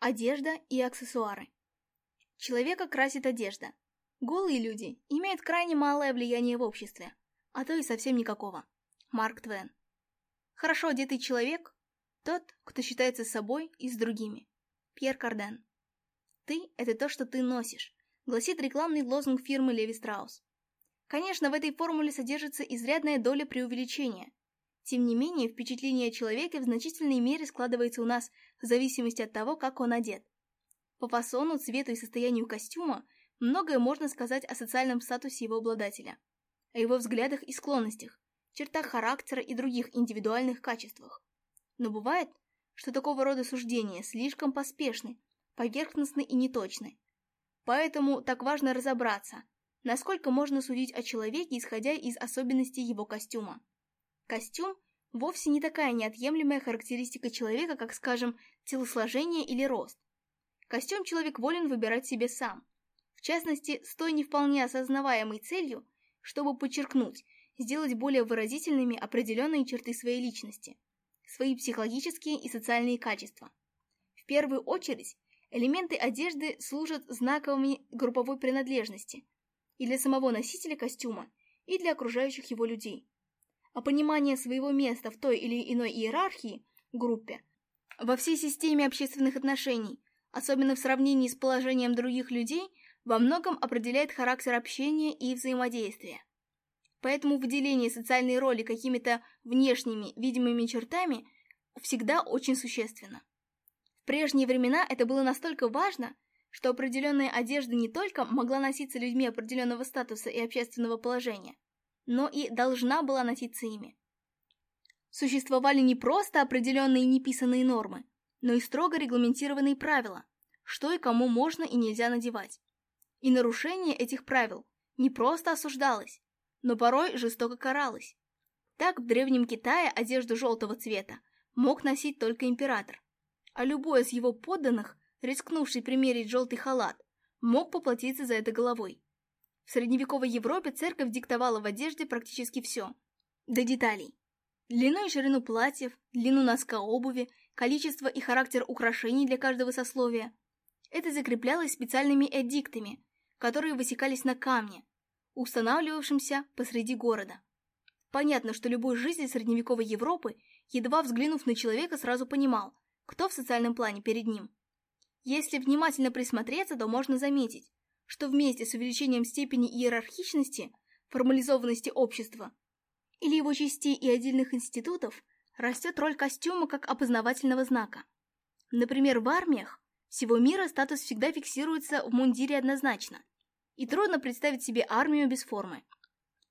Одежда и аксессуары. Человека красит одежда. Голые люди имеют крайне малое влияние в обществе, а то и совсем никакого. Марк Твен. Хорошо одетый человек – тот, кто считается собой и с другими. Пьер Карден. «Ты – это то, что ты носишь», – гласит рекламный лозунг фирмы Леви Страус. Конечно, в этой формуле содержится изрядная доля преувеличения, тем не менее, впечатление о человеке в значительной мере складывается у нас в зависимости от того, как он одет. По фасону, цвету и состоянию костюма многое можно сказать о социальном статусе его обладателя, о его взглядах и склонностях, чертах характера и других индивидуальных качествах. Но бывает, что такого рода суждения слишком поспешны, поверхностны и неточны. Поэтому так важно разобраться, насколько можно судить о человеке, исходя из особенностей его костюма. Костюм – вовсе не такая неотъемлемая характеристика человека, как, скажем, телосложение или рост. Костюм человек волен выбирать себе сам. В частности, с той не вполне осознаваемой целью, чтобы подчеркнуть, сделать более выразительными определенные черты своей личности, свои психологические и социальные качества. В первую очередь, элементы одежды служат знаками групповой принадлежности и для самого носителя костюма, и для окружающих его людей а понимание своего места в той или иной иерархии, группе, во всей системе общественных отношений, особенно в сравнении с положением других людей, во многом определяет характер общения и взаимодействия. Поэтому выделение социальной роли какими-то внешними, видимыми чертами всегда очень существенно. В прежние времена это было настолько важно, что определенная одежда не только могла носиться людьми определенного статуса и общественного положения – но и должна была носиться ими. Существовали не просто определенные неписанные нормы, но и строго регламентированные правила, что и кому можно и нельзя надевать. И нарушение этих правил не просто осуждалось, но порой жестоко каралось. Так в Древнем Китае одежду желтого цвета мог носить только император, а любой из его подданных, рискнувший примерить желтый халат, мог поплатиться за это головой. В средневековой Европе церковь диктовала в одежде практически все, до деталей. Длину и ширину платьев, длину носка обуви, количество и характер украшений для каждого сословия. Это закреплялось специальными эдиктами, которые высекались на камне, устанавливавшимся посреди города. Понятно, что любой житель средневековой Европы, едва взглянув на человека, сразу понимал, кто в социальном плане перед ним. Если внимательно присмотреться, то можно заметить, что вместе с увеличением степени иерархичности, формализованности общества или его частей и отдельных институтов растет роль костюма как опознавательного знака. Например, в армиях всего мира статус всегда фиксируется в мундире однозначно, и трудно представить себе армию без формы.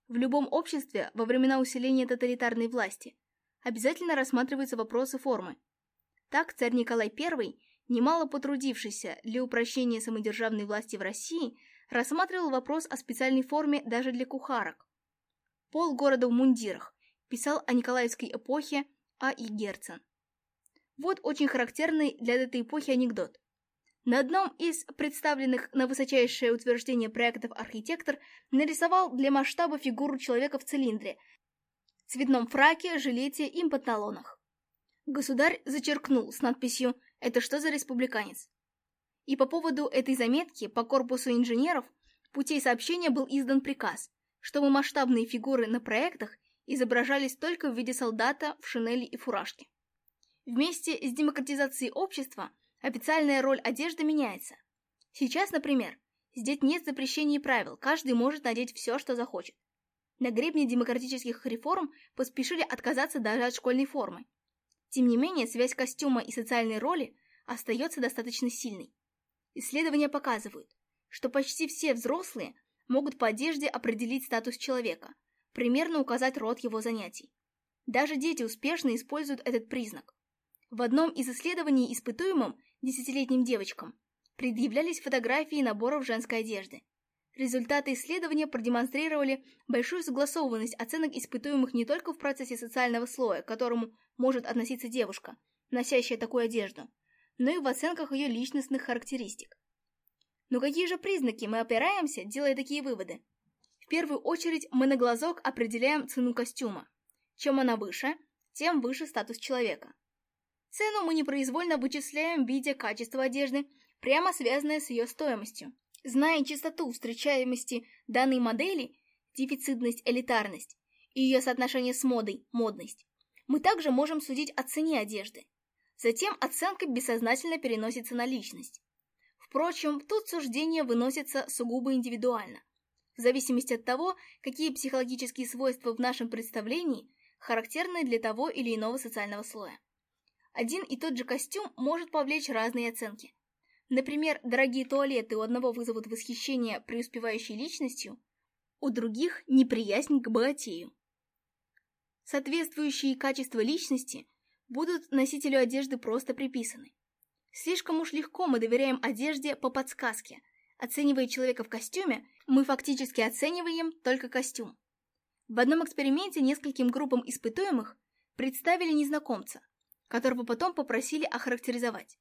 В любом обществе во времена усиления тоталитарной власти обязательно рассматриваются вопросы формы. Так царь Николай I немало потрудившийся для упрощения самодержавной власти в России, рассматривал вопрос о специальной форме даже для кухарок. Пол города в мундирах писал о Николаевской эпохе А. И. Герцен. Вот очень характерный для этой эпохи анекдот. На одном из представленных на высочайшее утверждение проектов архитектор нарисовал для масштаба фигуру человека в цилиндре, цветном фраке, жилете и панталонах. Государь зачеркнул с надписью это что за республиканец? И по поводу этой заметки по корпусу инженеров путей сообщения был издан приказ, чтобы масштабные фигуры на проектах изображались только в виде солдата в шинели и фуражке. Вместе с демократизацией общества официальная роль одежды меняется. Сейчас, например, здесь нет запрещений и правил, каждый может надеть все, что захочет. На гребне демократических реформ поспешили отказаться даже от школьной формы, тем не менее, связь костюма и социальной роли остается достаточно сильной. Исследования показывают, что почти все взрослые могут по одежде определить статус человека, примерно указать род его занятий. Даже дети успешно используют этот признак. В одном из исследований испытуемым десятилетним девочкам предъявлялись фотографии наборов женской одежды. Результаты исследования продемонстрировали большую согласованность оценок испытуемых не только в процессе социального слоя, к которому может относиться девушка, носящая такую одежду, но и в оценках ее личностных характеристик. Но какие же признаки мы опираемся, делая такие выводы? В первую очередь мы на глазок определяем цену костюма. Чем она выше, тем выше статус человека. Цену мы непроизвольно вычисляем в виде качества одежды, прямо связанное с ее стоимостью. Зная частоту встречаемости данной модели, дефицитность, элитарность, и ее соотношение с модой, модность, мы также можем судить о цене одежды. Затем оценка бессознательно переносится на личность. Впрочем, тут суждение выносится сугубо индивидуально, в зависимости от того, какие психологические свойства в нашем представлении характерны для того или иного социального слоя. Один и тот же костюм может повлечь разные оценки. Например, дорогие туалеты у одного вызовут восхищение преуспевающей личностью, у других – неприязнь к богатею. Соответствующие качества личности будут носителю одежды просто приписаны. Слишком уж легко мы доверяем одежде по подсказке. Оценивая человека в костюме, мы фактически оцениваем только костюм. В одном эксперименте нескольким группам испытуемых представили незнакомца, которого потом попросили охарактеризовать.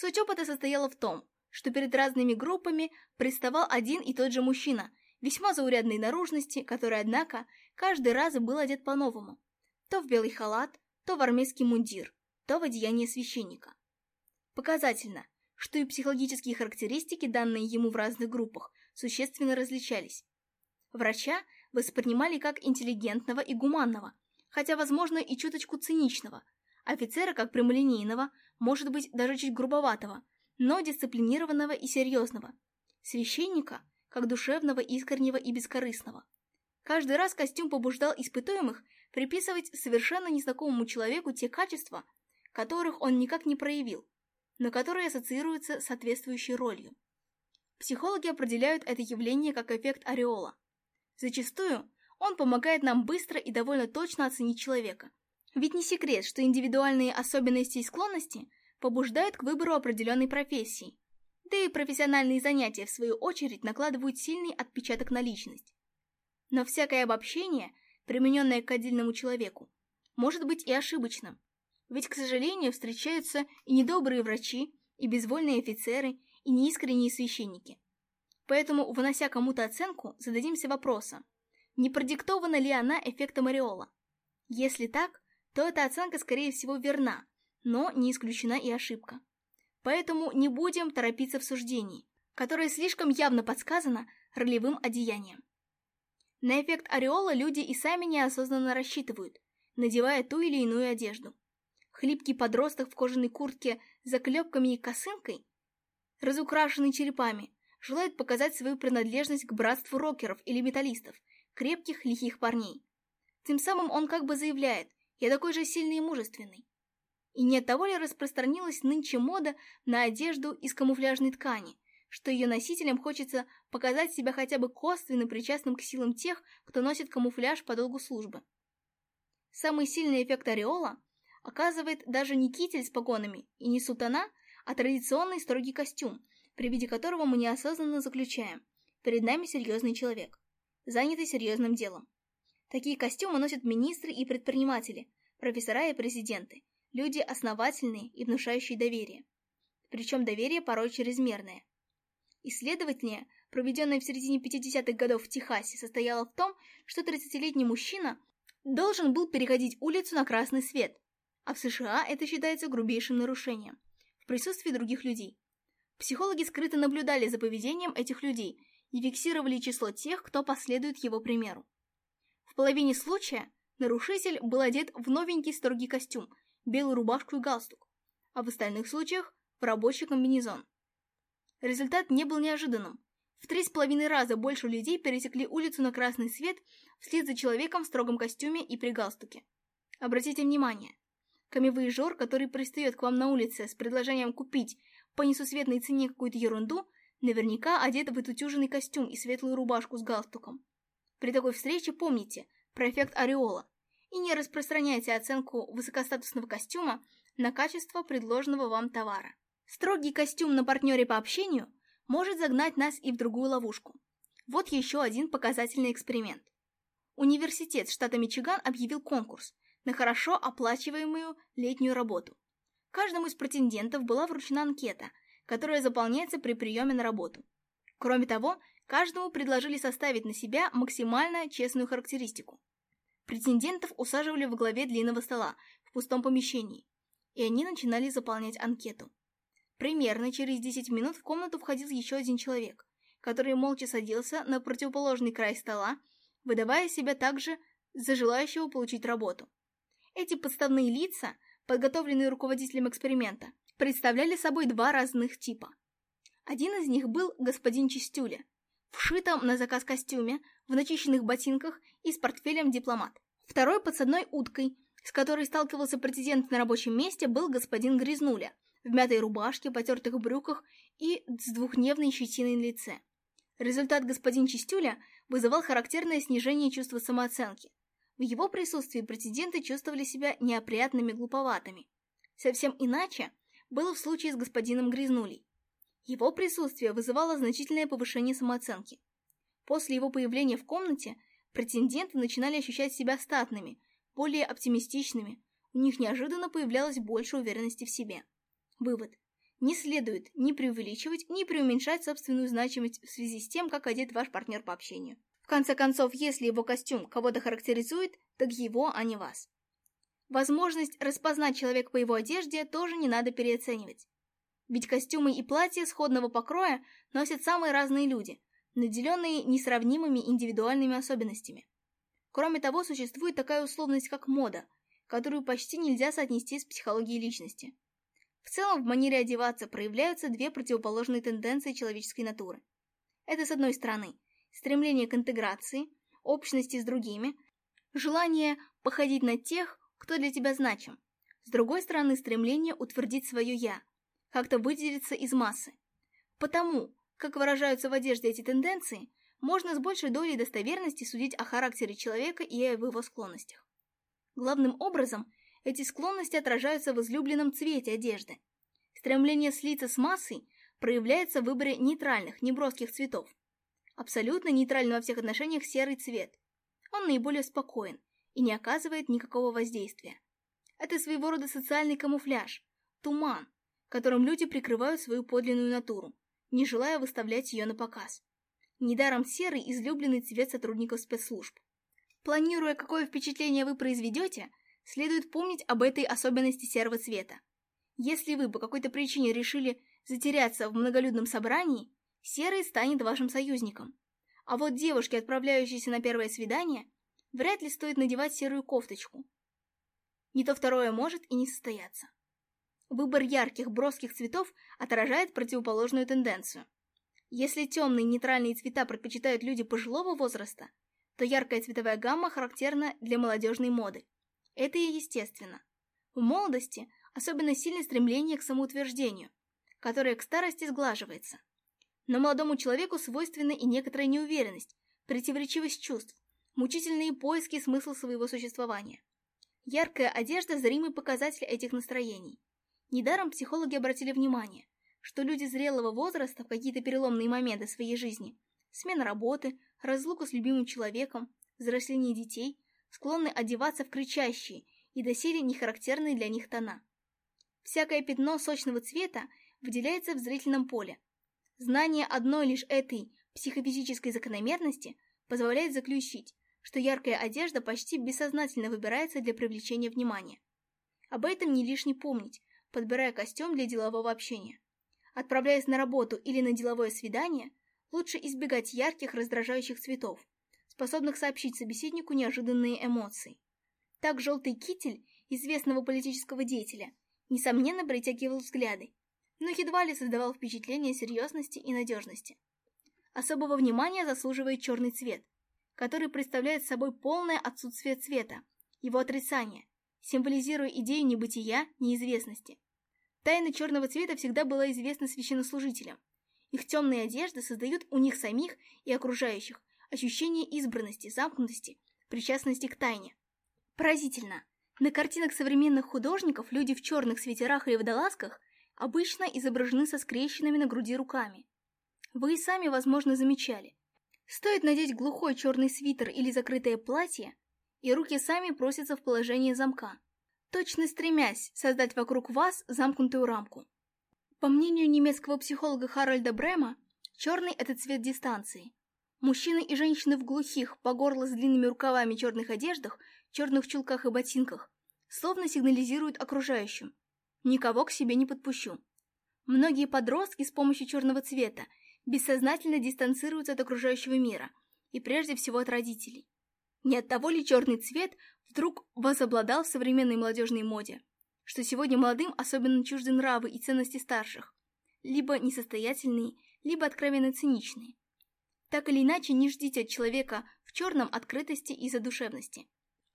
Суть опыта состояла в том, что перед разными группами приставал один и тот же мужчина, весьма заурядной наружности, который, однако, каждый раз был одет по-новому. То в белый халат, то в армейский мундир, то в одеяние священника. Показательно, что и психологические характеристики, данные ему в разных группах, существенно различались. Врача воспринимали как интеллигентного и гуманного, хотя, возможно, и чуточку циничного – офицера как прямолинейного, может быть, даже чуть грубоватого, но дисциплинированного и серьезного, священника как душевного, искреннего и бескорыстного. Каждый раз костюм побуждал испытуемых приписывать совершенно незнакомому человеку те качества, которых он никак не проявил, но которые ассоциируются с соответствующей ролью. Психологи определяют это явление как эффект ореола. Зачастую он помогает нам быстро и довольно точно оценить человека – ведь не секрет, что индивидуальные особенности и склонности побуждают к выбору определенной профессии. Да и профессиональные занятия, в свою очередь, накладывают сильный отпечаток на личность. Но всякое обобщение, примененное к отдельному человеку, может быть и ошибочным. Ведь, к сожалению, встречаются и недобрые врачи, и безвольные офицеры, и неискренние священники. Поэтому, вынося кому-то оценку, зададимся вопросом, не продиктована ли она эффектом ореола. Если так, то эта оценка, скорее всего, верна, но не исключена и ошибка. Поэтому не будем торопиться в суждении, которое слишком явно подсказано ролевым одеянием. На эффект ореола люди и сами неосознанно рассчитывают, надевая ту или иную одежду. Хлипкий подросток в кожаной куртке с заклепками и косынкой, разукрашенный черепами, желает показать свою принадлежность к братству рокеров или металлистов, крепких лихих парней. Тем самым он как бы заявляет, я такой же сильный и мужественный. И не от того ли распространилась нынче мода на одежду из камуфляжной ткани, что ее носителям хочется показать себя хотя бы косвенно причастным к силам тех, кто носит камуфляж по долгу службы. Самый сильный эффект ореола оказывает даже не китель с погонами и не сутана, а традиционный строгий костюм, при виде которого мы неосознанно заключаем. Перед нами серьезный человек, занятый серьезным делом. Такие костюмы носят министры и предприниматели, профессора и президенты, люди основательные и внушающие доверие. Причем доверие порой чрезмерное. Исследование, проведенное в середине 50-х годов в Техасе, состояло в том, что 30-летний мужчина должен был переходить улицу на красный свет, а в США это считается грубейшим нарушением, в присутствии других людей. Психологи скрыто наблюдали за поведением этих людей и фиксировали число тех, кто последует его примеру половине случая нарушитель был одет в новенький строгий костюм, белую рубашку и галстук, а в остальных случаях в рабочий комбинезон. Результат не был неожиданным. В три с половиной раза больше людей пересекли улицу на красный свет вслед за человеком в строгом костюме и при галстуке. Обратите внимание, камевоежор, который пристает к вам на улице с предложением купить по несусветной цене какую-то ерунду, наверняка одет в отутюженный костюм и светлую рубашку с галстуком. При такой встрече помните проэффект ореола и не распространяйте оценку высокостатусного костюма на качество предложенного вам товара. Строгий костюм на партнере по общению может загнать нас и в другую ловушку. Вот еще один показательный эксперимент. Университет штата Мичиган объявил конкурс на хорошо оплачиваемую летнюю работу. Каждому из претендентов была вручена анкета, которая заполняется при приеме на работу. Кроме того, Каждому предложили составить на себя максимально честную характеристику. Претендентов усаживали во главе длинного стола в пустом помещении, и они начинали заполнять анкету. Примерно через 10 минут в комнату входил еще один человек, который молча садился на противоположный край стола, выдавая себя также за желающего получить работу. Эти подставные лица, подготовленные руководителем эксперимента, представляли собой два разных типа. Один из них был господин Чистюля – в шитом на заказ костюме, в начищенных ботинках и с портфелем дипломат. Второй подсадной уткой, с которой сталкивался президент на рабочем месте, был господин Грязнуля, в мятой рубашке, потертых брюках и с двухдневной щетиной на лице. Результат господин Чистюля вызывал характерное снижение чувства самооценки. В его присутствии претенденты чувствовали себя неопрятными глуповатыми. Совсем иначе было в случае с господином Грязнулей. Его присутствие вызывало значительное повышение самооценки. После его появления в комнате претенденты начинали ощущать себя статными, более оптимистичными, у них неожиданно появлялось больше уверенности в себе. Вывод. Не следует ни преувеличивать, ни преуменьшать собственную значимость в связи с тем, как одет ваш партнер по общению. В конце концов, если его костюм кого-то характеризует, так его, а не вас. Возможность распознать человека по его одежде тоже не надо переоценивать. Ведь костюмы и платья сходного покроя носят самые разные люди, наделенные несравнимыми индивидуальными особенностями. Кроме того, существует такая условность, как мода, которую почти нельзя соотнести с психологией личности. В целом, в манере одеваться проявляются две противоположные тенденции человеческой натуры. Это, с одной стороны, стремление к интеграции, общности с другими, желание походить на тех, кто для тебя значим. С другой стороны, стремление утвердить свое «я», как-то выделиться из массы. Потому, как выражаются в одежде эти тенденции, можно с большей долей достоверности судить о характере человека и о его склонностях. Главным образом, эти склонности отражаются в излюбленном цвете одежды. Стремление слиться с массой проявляется в выборе нейтральных, неброских цветов. Абсолютно нейтральный во всех отношениях серый цвет. Он наиболее спокоен и не оказывает никакого воздействия. Это своего рода социальный камуфляж, туман, которым люди прикрывают свою подлинную натуру, не желая выставлять ее на показ. Недаром серый – излюбленный цвет сотрудников спецслужб. Планируя, какое впечатление вы произведете, следует помнить об этой особенности серого цвета. Если вы по какой-то причине решили затеряться в многолюдном собрании, серый станет вашим союзником. А вот девушке, отправляющейся на первое свидание, вряд ли стоит надевать серую кофточку. Не то второе может и не состояться. Выбор ярких, броских цветов отражает противоположную тенденцию. Если темные нейтральные цвета предпочитают люди пожилого возраста, то яркая цветовая гамма характерна для молодежной моды. Это и естественно. В молодости особенно сильное стремление к самоутверждению, которое к старости сглаживается. Но молодому человеку свойственна и некоторая неуверенность, противоречивость чувств, мучительные поиски смысла своего существования. Яркая одежда – зримый показатель этих настроений. Недаром психологи обратили внимание, что люди зрелого возраста в какие-то переломные моменты своей жизни – смена работы, разлука с любимым человеком, взросление детей – склонны одеваться в кричащие и доселе нехарактерные для них тона. Всякое пятно сочного цвета выделяется в зрительном поле. Знание одной лишь этой психофизической закономерности позволяет заключить, что яркая одежда почти бессознательно выбирается для привлечения внимания. Об этом не лишне помнить, подбирая костюм для делового общения. Отправляясь на работу или на деловое свидание, лучше избегать ярких раздражающих цветов, способных сообщить собеседнику неожиданные эмоции. Так желтый китель известного политического деятеля несомненно притягивал взгляды, но едва ли создавал впечатление серьезности и надежности. Особого внимания заслуживает черный цвет, который представляет собой полное отсутствие цвета, его отрицание, символизируя идею небытия, неизвестности. Тайна черного цвета всегда была известна священнослужителям. Их темные одежды создают у них самих и окружающих ощущение избранности, замкнутости, причастности к тайне. Поразительно! На картинах современных художников люди в черных свитерах или водолазках обычно изображены со скрещенными на груди руками. Вы и сами, возможно, замечали. Стоит надеть глухой черный свитер или закрытое платье, и руки сами просятся в положение замка, точно стремясь создать вокруг вас замкнутую рамку. По мнению немецкого психолога Харальда Брема, черный – это цвет дистанции. Мужчины и женщины в глухих, по горло с длинными рукавами черных одеждах, черных чулках и ботинках, словно сигнализируют окружающим. Никого к себе не подпущу. Многие подростки с помощью черного цвета бессознательно дистанцируются от окружающего мира и прежде всего от родителей. Не от того ли черный цвет вдруг возобладал в современной молодежной моде? Что сегодня молодым особенно чужды нравы и ценности старших, либо несостоятельные, либо откровенно циничные. Так или иначе, не ждите от человека в черном открытости и задушевности.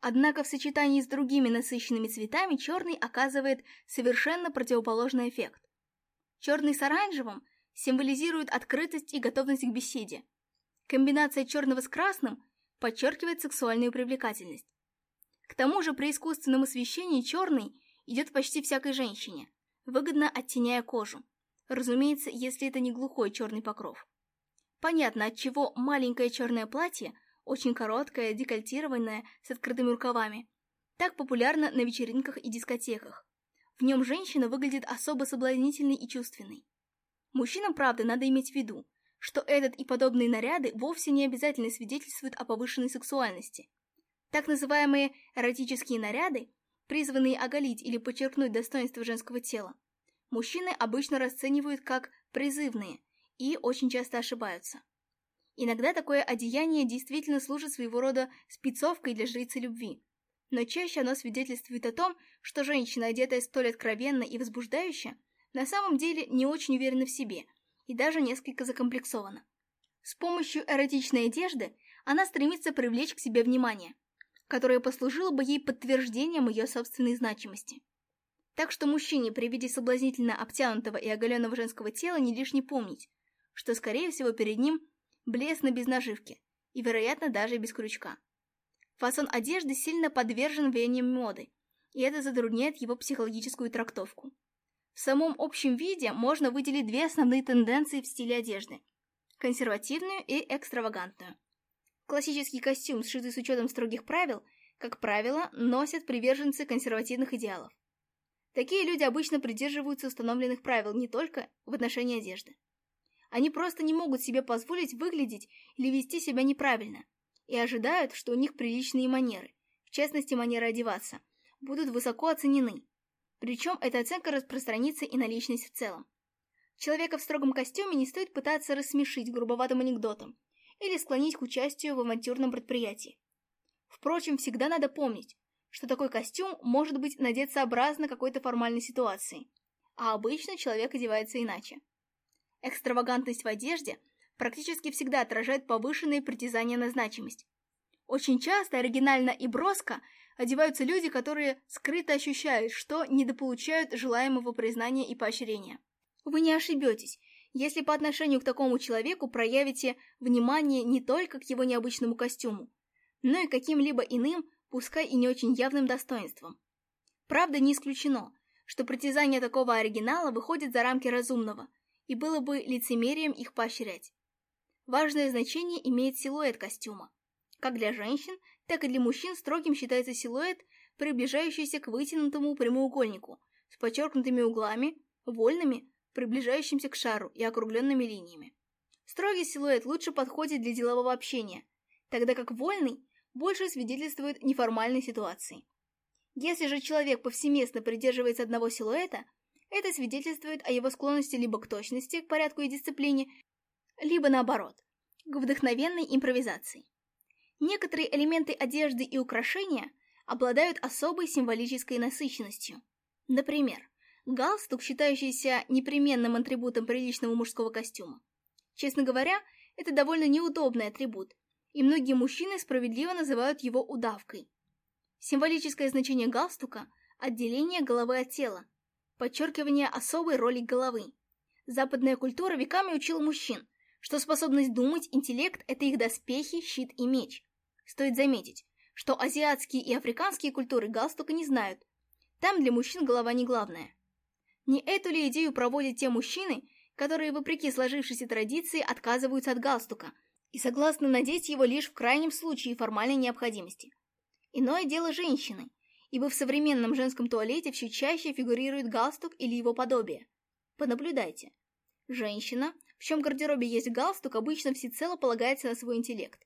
Однако в сочетании с другими насыщенными цветами черный оказывает совершенно противоположный эффект. Черный с оранжевым символизирует открытость и готовность к беседе. Комбинация черного с красным подчеркивает сексуальную привлекательность. К тому же при искусственном освещении черный идет почти всякой женщине, выгодно оттеняя кожу. Разумеется, если это не глухой черный покров. Понятно, от чего маленькое черное платье, очень короткое, декольтированное, с открытыми рукавами, так популярно на вечеринках и дискотеках. В нем женщина выглядит особо соблазнительной и чувственной. Мужчинам, правда, надо иметь в виду, что этот и подобные наряды вовсе не обязательно свидетельствуют о повышенной сексуальности. Так называемые эротические наряды, призванные оголить или подчеркнуть достоинство женского тела, мужчины обычно расценивают как призывные и очень часто ошибаются. Иногда такое одеяние действительно служит своего рода спецовкой для жрицы любви, но чаще оно свидетельствует о том, что женщина, одетая столь откровенно и возбуждающе, на самом деле не очень уверена в себе – и даже несколько закомплексована. С помощью эротичной одежды она стремится привлечь к себе внимание, которое послужило бы ей подтверждением ее собственной значимости. Так что мужчине при виде соблазнительно обтянутого и оголенного женского тела не лишний помнить, что, скорее всего, перед ним блеск на без наживки и, вероятно, даже без крючка. Фасон одежды сильно подвержен веяниям моды, и это затрудняет его психологическую трактовку. В самом общем виде можно выделить две основные тенденции в стиле одежды – консервативную и экстравагантную. Классический костюм, сшитый с учетом строгих правил, как правило, носят приверженцы консервативных идеалов. Такие люди обычно придерживаются установленных правил не только в отношении одежды. Они просто не могут себе позволить выглядеть или вести себя неправильно и ожидают, что у них приличные манеры, в частности манеры одеваться, будут высоко оценены. Причем эта оценка распространится и на личность в целом. Человека в строгом костюме не стоит пытаться рассмешить грубоватым анекдотом или склонить к участию в авантюрном предприятии. Впрочем, всегда надо помнить, что такой костюм может быть надет сообразно какой-то формальной ситуации, а обычно человек одевается иначе. Экстравагантность в одежде практически всегда отражает повышенные притязания на значимость. Очень часто оригинально и броско одеваются люди, которые скрыто ощущают, что недополучают желаемого признания и поощрения. Вы не ошибетесь, если по отношению к такому человеку проявите внимание не только к его необычному костюму, но и каким-либо иным, пускай и не очень явным достоинствам. Правда, не исключено, что притязания такого оригинала выходит за рамки разумного, и было бы лицемерием их поощрять. Важное значение имеет силуэт костюма, как для женщин – так и для мужчин строгим считается силуэт, приближающийся к вытянутому прямоугольнику с подчеркнутыми углами, вольными, приближающимся к шару и округленными линиями. Строгий силуэт лучше подходит для делового общения, тогда как вольный больше свидетельствует неформальной ситуации. Если же человек повсеместно придерживается одного силуэта, это свидетельствует о его склонности либо к точности, к порядку и дисциплине, либо наоборот, к вдохновенной импровизации. Некоторые элементы одежды и украшения обладают особой символической насыщенностью. Например, галстук, считающийся непременным атрибутом приличного мужского костюма. Честно говоря, это довольно неудобный атрибут, и многие мужчины справедливо называют его удавкой. Символическое значение галстука – отделение головы от тела, подчеркивание особой роли головы. Западная культура веками учила мужчин, что способность думать, интеллект – это их доспехи, щит и меч. Стоит заметить, что азиатские и африканские культуры галстука не знают. Там для мужчин голова не главная. Не эту ли идею проводят те мужчины, которые, вопреки сложившейся традиции, отказываются от галстука и согласны надеть его лишь в крайнем случае формальной необходимости? Иное дело женщины, ибо в современном женском туалете все чаще фигурирует галстук или его подобие. Понаблюдайте. Женщина, в чем гардеробе есть галстук, обычно всецело полагается на свой интеллект.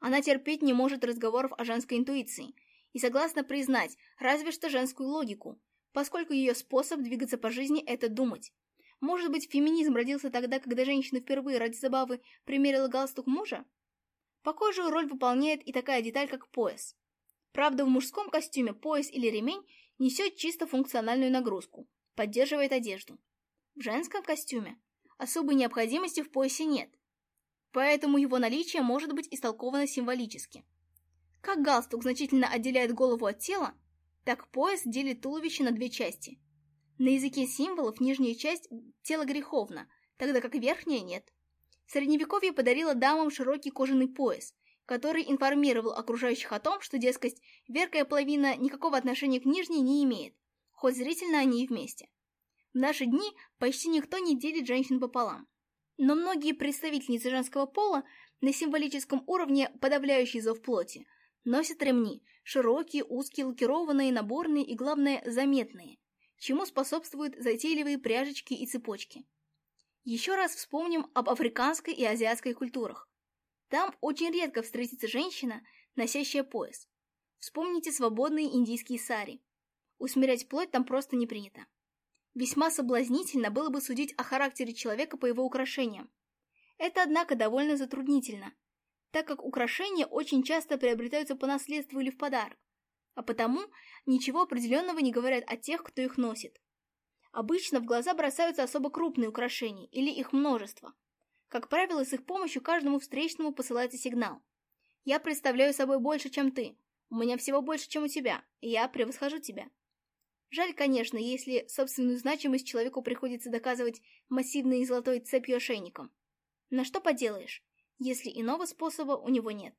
Она терпеть не может разговоров о женской интуиции и согласна признать разве что женскую логику, поскольку ее способ двигаться по жизни – это думать. Может быть, феминизм родился тогда, когда женщина впервые ради забавы примерила галстук мужа? Похожую роль выполняет и такая деталь, как пояс. Правда, в мужском костюме пояс или ремень несет чисто функциональную нагрузку, поддерживает одежду. В женском костюме особой необходимости в поясе нет поэтому его наличие может быть истолковано символически. Как галстук значительно отделяет голову от тела, так пояс делит туловище на две части. На языке символов нижняя часть тела греховна, тогда как верхняя нет. Средневековье подарило дамам широкий кожаный пояс, который информировал окружающих о том, что, дескать, верхняя половина никакого отношения к нижней не имеет, хоть зрительно они и вместе. В наши дни почти никто не делит женщин пополам но многие представительницы женского пола на символическом уровне подавляющий зов плоти носят ремни, широкие, узкие, лакированные, наборные и, главное, заметные, чему способствуют затейливые пряжечки и цепочки. Еще раз вспомним об африканской и азиатской культурах. Там очень редко встретится женщина, носящая пояс. Вспомните свободные индийские сари. Усмирять плоть там просто не принято. Весьма соблазнительно было бы судить о характере человека по его украшениям. Это, однако, довольно затруднительно, так как украшения очень часто приобретаются по наследству или в подарок, а потому ничего определенного не говорят о тех, кто их носит. Обычно в глаза бросаются особо крупные украшения или их множество. Как правило, с их помощью каждому встречному посылается сигнал. «Я представляю собой больше, чем ты. У меня всего больше, чем у тебя. Я превосхожу тебя». Жаль, конечно, если собственную значимость человеку приходится доказывать массивной золотой цепью ошейником. На что поделаешь, если иного способа у него нет.